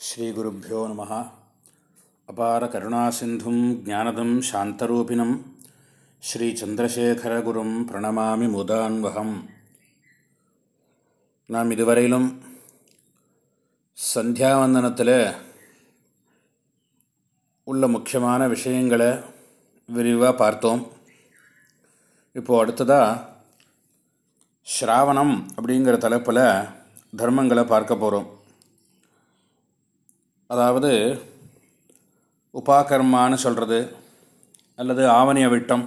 ஸ்ரீகுருப்போ நம. அபார கருணாசிந்தும் ஜானதம் சாந்தரூபிணம். ஸ்ரீச்சந்திரசேகரகுரும் பிரணமாமி முதான்வகம். நாம் இதுவரையிலும் சந்தியாவந்தனத்தில் உள்ள முக்கியமான விஷயங்களை விரிவாக பார்த்தோம். இப்போது அடுத்ததாக ஸ்ராவணம் அப்படிங்கிற தலைப்பில் தர்மங்களை பார்க்க போகிறோம். அதாவது உபாகர்மான்னு சொல்கிறது அல்லது ஆவணிய விட்டம்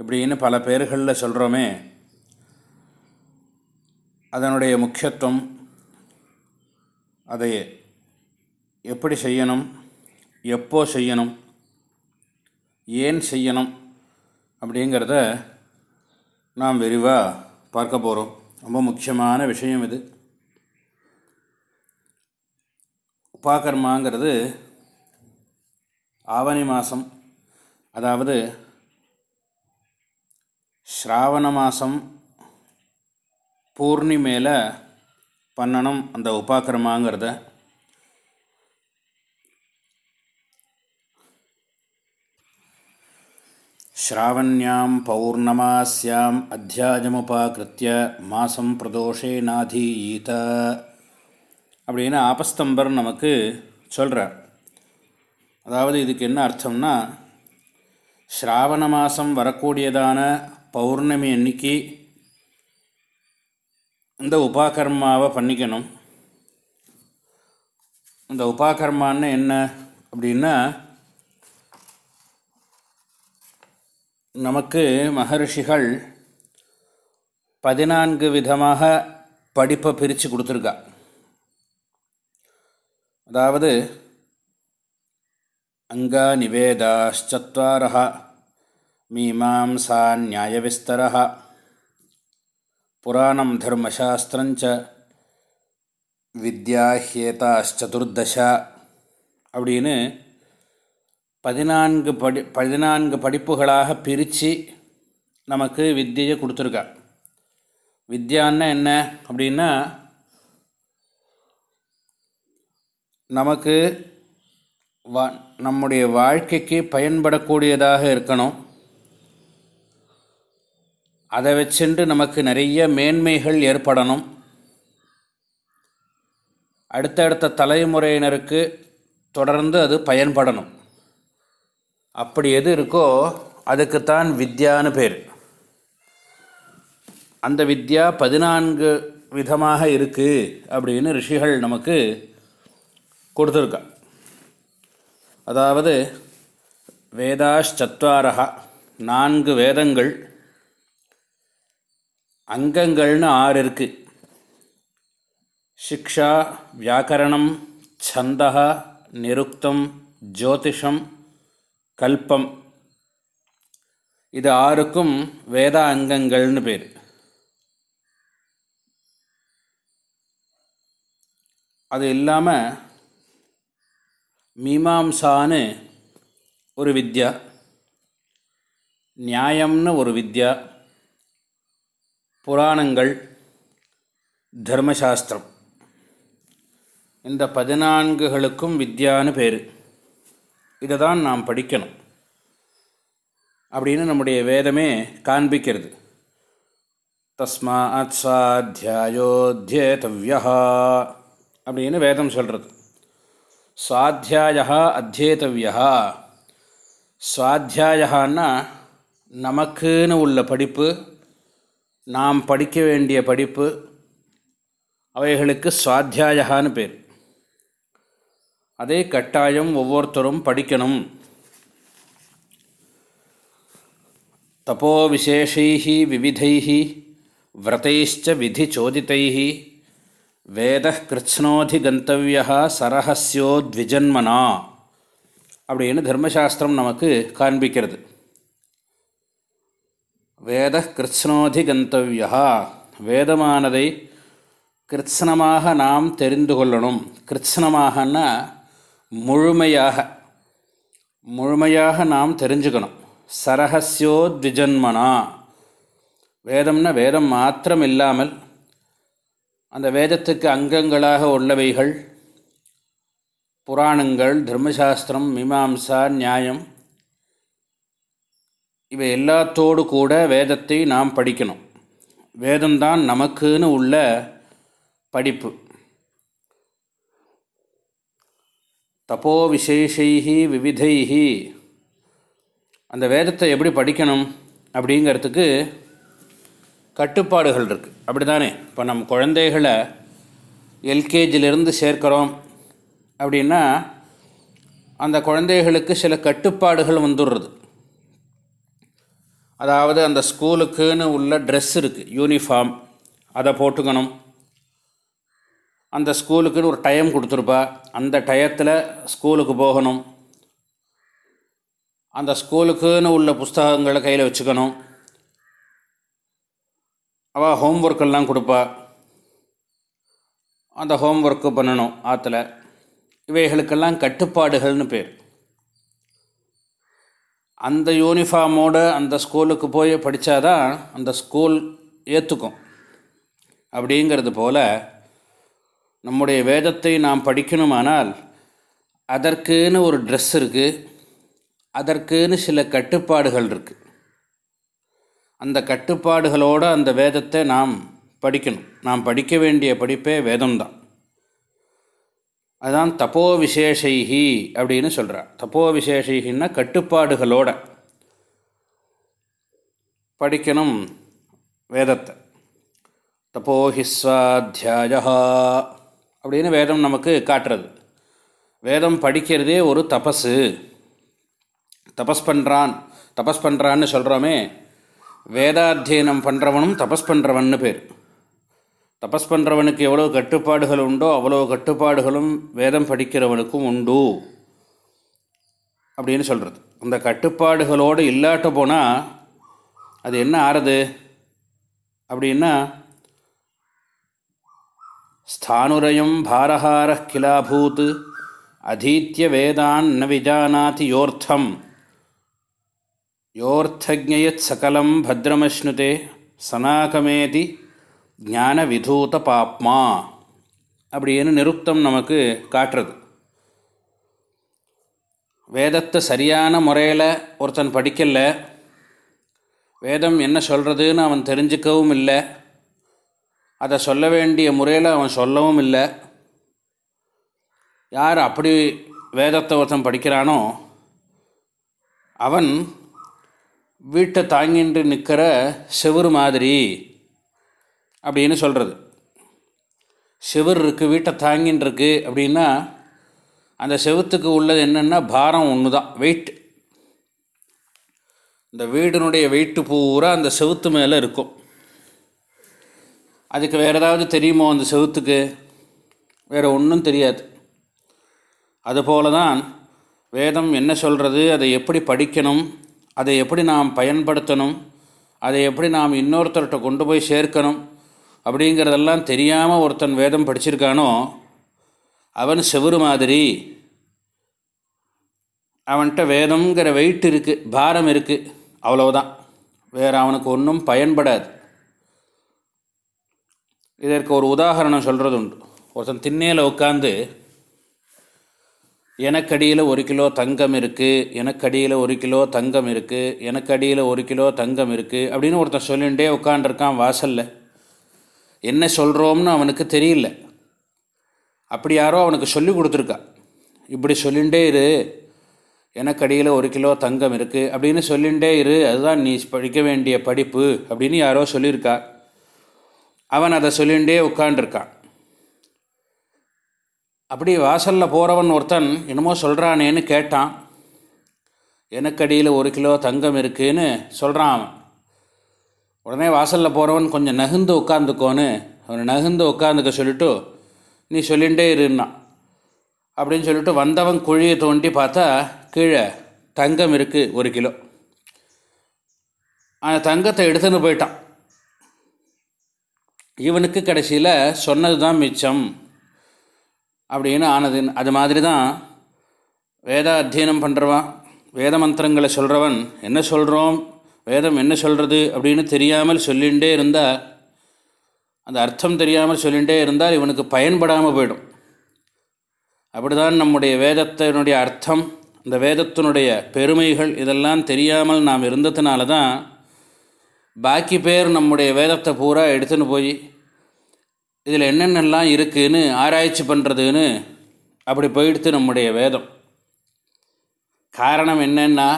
இப்படின்னு பல பேர்களில் சொல்கிறோமே அதனுடைய முக்கியத்துவம் அதை எப்படி செய்யணும் எப்போ செய்யணும் ஏன் செய்யணும் அப்படிங்கிறத நாம் விரிவாக பார்க்க போகிறோம் ரொம்ப முக்கியமான விஷயம் இது. உபாகர்மாங்கிறது ஆவணி மாதம் அதாவது ஸ்ராவண மாதம் பூர்ணிமேல பண்ணணும் அந்த உபாக்கிரமாங்கிறத ஸ்ராவண்யாம் பௌர்ணமாஸ்யாம் அத்தியாயமுபாக்கிருத்திய மாசம் பிரதோஷேனாதீத அப்படின்னு ஆபஸ்தம்பர் நமக்கு சொல்கிறார் அதாவது இதுக்கு என்ன அர்த்தம்னா ஸ்ராவண மாதம் வரக்கூடியதான பௌர்ணமி அன்னைக்கு இந்த உபாகர்மாவை பண்ணிக்கணும். இந்த உபாகர்மான்னு என்ன அப்படின்னா நமக்கு மகர்ஷிகள் பதினான்கு விதமாக படிப்பை பிரித்து கொடுத்துருக்கா. அதாவது அங்கா நிவேதாச்சத்வாரः மீமாம்சா நியாயவிஸ்தரः புராணம் தர்மசாஸ்திரஞ்ச வித்யாஹேதாச்சதுர்தச அப்படின்னு பதினான்கு படி பதினான்கு படிப்புகளாக பிரித்து நமக்கு வித்தியை கொடுத்துருக்கா. வித்யான்னா என்ன அப்படின்னா நமக்கு வா நம்முடைய வாழ்க்கைக்கு பயன்படக்கூடியதாக இருக்கணும். அதை வச்சென்று நமக்கு நிறைய மேன்மைகள் ஏற்படணும். அடுத்தடுத்த தலைமுறையினருக்கு தொடர்ந்து அது பயன்படணும். அப்படி எது இருக்கோ அதுக்குத்தான் வித்யான்னு பேர். அந்த வித்யா பதினான்கு விதமாக இருக்குது அப்படின்னு ரிஷிகள் நமக்கு கொடுத்துருக்கா. அதாவது வேதாஷ்சத்வாரா நான்கு வேதங்கள் அங்கங்கள்னு ஆறு இருக்குது சிக்ஷா வியாக்கரணம் சந்தா நிருக்தம் ஜோதிஷம் கல்பம். இது ஆறுக்கும் வேத அங்கங்கள்னு பேர். அது இல்லாமல் மீமாம்சான்னு ஒரு வித்யா நியாயம்னு ஒரு வித்யா புராணங்கள் தர்மசாஸ்திரம். இந்த பதினான்குகளுக்கும் வித்யான்னு பேர். இதை தான் நாம் படிக்கணும். அப்படின்னு நம்முடைய வேதமே காண்பிக்கிறது. தஸ்மாத் சாத்தியாயோத்தியேதவ்யா அப்படின்னு வேதம் சொல்கிறது சுவாத்தியாயா அத்தியேதவியா சுவாத்தியாயான்னா நமக்குன்னு உள்ள படிப்பு நாம் படிக்க வேண்டிய படிப்பு அவைகளுக்கு சுவாத்தியாயான்னு பேர். அதே கட்டாயம் ஒவ்வொருத்தரும் படிக்கணும். தப்போ விசேஷை விவிதை விரதைச்ச விதி சோதித்தை வேத கிருத்னோதி கந்தவியா சரஹஸ்யோத்விஜன்மனா அப்படின்னு தர்மசாஸ்திரம் நமக்கு காண்பிக்கிறது. வேத கிருத்னோதி கந்தவியா வேதமானதை கிருத்னமாக நாம் தெரிந்து கொள்ளணும். கிருத்னமாகனா முழுமையாக முழுமையாக நாம் தெரிஞ்சுக்கணும். சரஹஸ்யோத்விஜன்மனா வேதம்னா வேதம் மாத்திரம் இல்லாமல் அந்த வேதத்துக்கு அங்கங்களாக உள்ளவைகள் புராணங்கள் தர்மசாஸ்திரம் மீமாம்சா நியாயம் இவை எல்லாத்தோடு கூட வேதத்தை நாம் படிக்கணும். வேதம்தான் நமக்குன்னு உள்ள படிப்பு. தப்போ விசேஷைகி விவிதைகி அந்த வேதத்தை எப்படி படிக்கணும் அப்படிங்கிறதுக்கு கட்டுப்பாடுகள் இருக்குது அப்படி தானே இப்போ நம்ம குழந்தைகளை எல்கேஜிலிருந்து சேர்க்குறோம் அப்படின்னா அந்த குழந்தைகளுக்கு சில கட்டுப்பாடுகள் வந்துடுறது. அதாவது அந்த ஸ்கூலுக்குன்னு உள்ள ட்ரெஸ் இருக்குது யூனிஃபார்ம் அதை போட்டுக்கணும். அந்த ஸ்கூலுக்குன்னு ஒரு டைம் கொடுத்துருப்பா. அந்த டயத்தில் ஸ்கூலுக்கு போகணும். அந்த ஸ்கூலுக்குன்னு உள்ள புஸ்தகங்களை கையில் வச்சுக்கணும். அவள் ஹோம் ஒர்க்கெல்லாம் கொடுப்பா. அந்த ஹோம் ஒர்க்கு பண்ணணும் ஆற்றுல இவைகளுக்கெல்லாம் கட்டுப்பாடுகள்னு பேர். அந்த யூனிஃபார்மோடு அந்த ஸ்கூலுக்கு போய் படித்தாதான் அந்த ஸ்கூல் ஏற்றுக்கும் அப்படிங்கிறது போல் நம்முடைய வேதத்தை நாம் படிக்கணுமானால் அதற்குன்னு ஒரு ட்ரெஸ் இருக்குது அதற்குன்னு சில கட்டுப்பாடுகள் இருக்குது அந்த கட்டுப்பாடுகளோடு அந்த வேதத்தை நாம் படிக்கணும். நாம் படிக்க வேண்டிய படிப்பே வேதம்தான். அதுதான் தப்போ விசேஷைகி அப்படின்னு சொல்கிறார் தப்போ விசேஷைகின்னா கட்டுப்பாடுகளோட படிக்கணும் வேதத்தை. தப்போஹிஸ்வாத்தியாய அப்படின்னு வேதம் நமக்கு காட்டுறது. வேதம் படிக்கிறதே ஒரு தபஸு தபஸ் பண்ணுறான் தபஸ் பண்ணுறான்னு சொல்கிறோமே வேதாத்தியனம் பண்ணுறவனும் தபஸ் பண்ணுறவன்னு பேர். தபஸ் பண்ணுறவனுக்கு எவ்வளோ கட்டுப்பாடுகள் உண்டோ அவ்வளோ கட்டுப்பாடுகளும் வேதம் படிக்கிறவனுக்கும் உண்டு. அப்படின்னு சொல்கிறது அந்த கட்டுப்பாடுகளோடு இல்லாட்ட போனால் அது என்ன ஆறுது? அப்படின்னா ஸ்தானுரயம் பாரஹார கிலாபூத் அதீத்திய வேதான் ந விஜானாதி யோர்த்தம். யோர்த்தஜயத் சகலம் பத்ரமஸ்னுதே சனாகமேதி ஞான விதூத பாப்மா அப்படின்னு நிருப்தம் நமக்கு காட்டுறது. வேதத்தை சரியான முறையில் ஒருத்தன் படிக்கல. வேதம் என்ன சொல்கிறதுன்னு அவன் தெரிஞ்சுக்கவும் இல்லை. அதை சொல்ல வேண்டிய முறையில் அவன் சொல்லவும் இல்லை. யார் அப்படி வேதத்தை ஒருத்தன் படிக்கிறானோ அவன் வீட்டை தாங்கின்று நிற்கிற செவுறு மாதிரி அப்படின்னு சொல்கிறது செவுர் இருக்குது வீட்டை தாங்கின்ருக்கு அப்படின்னா அந்த செவுத்துக்கு உள்ளது என்னென்னா பாரம் ஒன்று தான் வெயிட் இந்த வீடினுடைய வெயிட்டு பூரா அந்த செவுத்து மேலே இருக்கும். அதுக்கு வேறு ஏதாவது தெரியுமோ அந்த செவுத்துக்கு? வேறு ஒன்றும் தெரியாது. அதுபோல தான் வேதம் என்ன சொல்கிறது அதை எப்படி படிக்கணும் அதை எப்படி நாம் பயன்படுத்தணும் அதை எப்படி நாம் இன்னொருத்தர்கிட்ட கொண்டு போய் சேர்க்கணும் அப்படிங்கிறதெல்லாம் தெரியாமல் ஒருத்தன் வேதம் படிச்சிருக்கானோ அவன் செவரு மாதிரி. அவன்கிட்ட வேதங்கிற வெயிட் இருக்குது பாரம் இருக்குது அவ்வளவுதான். வேறு அவனுக்கு ஒன்றும் பயன்படாது. இதற்கு ஒரு உதாரணம் சொல்கிறது உண்டு ஒருத்தன் திண்ணையில் உட்காந்து எனக்கடியில் ஒரு கிலோ தங்கம் இருக்குது எனக்கடியில் ஒரு கிலோ தங்கம் இருக்குது எனக்கடியில் ஒரு கிலோ தங்கம் இருக்குது அப்படின்னு ஒருத்தன் சொல்லிகிட்டே உட்காண்டிருக்கான் வாசலில். என்ன சொல்கிறோம்னு அவனுக்கு தெரியல. அப்படி யாரோ அவனுக்கு சொல்லி கொடுத்துருக்கா. இப்படி சொல்லிகிட்டே இரு எனக்கடியில் ஒரு கிலோ தங்கம் இருக்குது அப்படின்னு சொல்லிகிட்டே இரு அதுதான் நீ படிக்க வேண்டிய படிப்பு அப்படின்னு யாரோ சொல்லியிருக்கா. அவன் அதை சொல்லிகிட்டே உட்காண்டிருக்கான் அப்படி வாசலில் போகிறவன் ஒருத்தன் என்னமோ சொல்கிறானேன்னு கேட்டான். எனக்கடியில் ஒரு கிலோ தங்கம் இருக்குன்னு சொல்கிறான் அவன். உடனே வாசலில் போகிறவன் கொஞ்சம் நகுந்து உட்காந்துக்கோன்னு அவனை நகுந்து உட்காந்துக்க சொல்லிட்டு நீ சொல்லிகிட்டே இருந்தான் அப்படின்னு சொல்லிட்டு வந்தவன் குழியை தோண்டி பார்த்தா கீழே தங்கம் இருக்குது ஒரு கிலோ. அந்த தங்கத்தை எடுத்துன்னு போயிட்டான். இவனுக்கு கடைசியில் சொன்னது தான் மிச்சம். அப்படின்னு ஆனது. அது மாதிரி தான் வேத அத்தியனம் பண்ணுறவன் வேத மந்திரங்களை சொல்கிறவன் என்ன சொல்கிறோம் வேதம் என்ன சொல்கிறது அப்படின்னு தெரியாமல் சொல்லிகிட்டே இருந்தால் அந்த அர்த்தம் தெரியாமல் சொல்லிகிட்டே இருந்தால் இவனுக்கு பயன்படாமல் போயிடும். அப்படிதான் நம்முடைய வேதத்தினுடைய அர்த்தம் இந்த வேதத்தினுடைய பெருமைகள் இதெல்லாம் தெரியாமல் நாம் இருந்ததுனால தான் பாக்கி பேர் நம்முடைய வேதத்தை பூரா எடுத்துன்னு போய் இதில் என்னென்னலாம் இருக்குதுன்னு ஆராய்ச்சி பண்ணுறதுன்னு அப்படி போயிடுத்து நம்முடைய வேதம். காரணம் என்னென்னா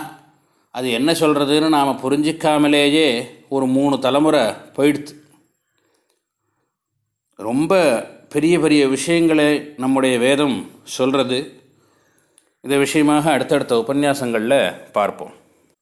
அது என்ன சொல்கிறதுன்னு நாம் புரிஞ்சிக்காமலேயே ஒரு மூணு தலைமுறை போயிடுத்து. ரொம்ப பெரிய பெரிய விஷயங்களை நம்முடைய வேதம் சொல்கிறது இந்த விஷயமாக அடுத்தடுத்த உபன்யாசங்களில் பார்ப்போம்.